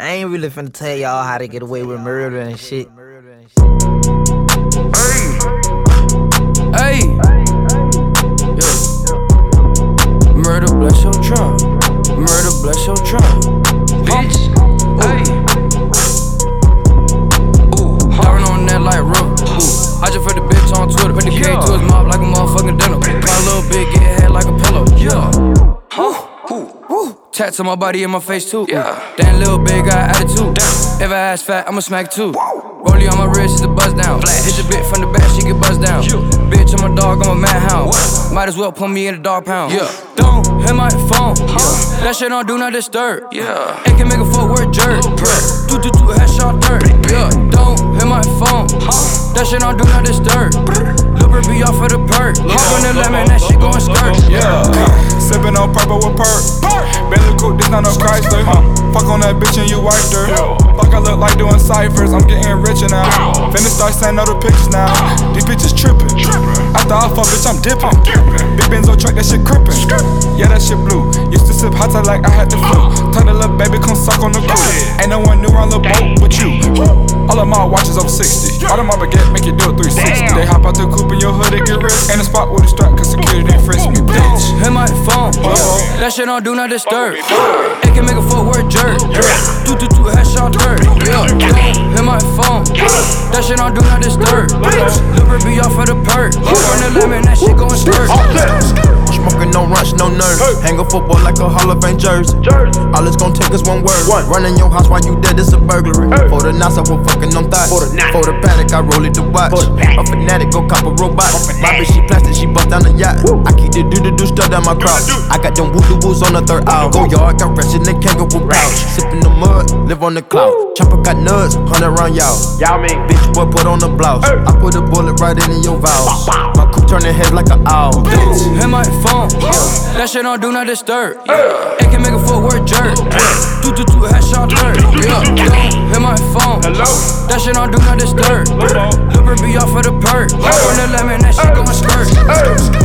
I ain't really finna tell y'all how to get away with murder and shit. Tats on my body and my face too. Yeah. Damn little big got attitude. Damn. If I ass fat, I'ma smack too. Rollie on my wrist is a buzz down. Flash. Hit the bit from the back, she get buzzed down. You. Bitch, I'm a dog, I'm a madhound. Might as well put me in a dog pound. Yeah. Don't hit my phone. Yeah. That shit don't do not disturb. Yeah. It can make a footwork jerk. Do do do headshot dirt. Yeah. Don't hit my phone. Huh? That shit don't do not disturb. Looper be off of the perk. Hop on the lemon, that shit going skirt. I'm getting richer now. Finna start sending all the pictures now. These bitches trippin'. After I fuck, bitch, I'm dipping. Big Benzo truck, that shit crippin'. Yeah, that shit blue. Used to sip hot like I had the flu. Tell the little baby, come suck on the crew. Ain't no one new on the boat but you. All of my watches over 60. All of my baguette make you do a 360. They hop out the coupe in your hood, they get rich. Ain't a spot with a strap, cause security frisk me, bitch. Hit my phone. That shit don't do not disturb. It can make a footwork jerk. Do do do shit don't do not disturb. Looper be off of the perk. Hop on the lemon, that shit going skirt. Smoking no rush, no nerves. Hang a football like a Hall of Fame jersey. All it's gonna take is one word. Running your house while you dead is a burglary. For the nights I was fucking on thighs. For the paddock, I roll it to watch. A fanatic, go cop a robot. My bitch, she plastic, she bust down the yacht. I keep the do do do stuff down my crotch. I got them woo doo woos on the third hour. Go yard, got ratchet and kangaroo pouch. Sipping the mud, live on the cloud. Chopper got nuts, hundred round y'all. Y'all mean Bitch, boy, put on the blouse. I put a bullet right in your valves. My coupe turning heads like an owl. Hit my phone. That shit don't do not disturb. It can make a footwork jerk. Do do do headshot dirt. Yeah. Hit my phone. That shit don't do not disturb. Looper be off of the perk. Hop on the lemon, that shit going skirt.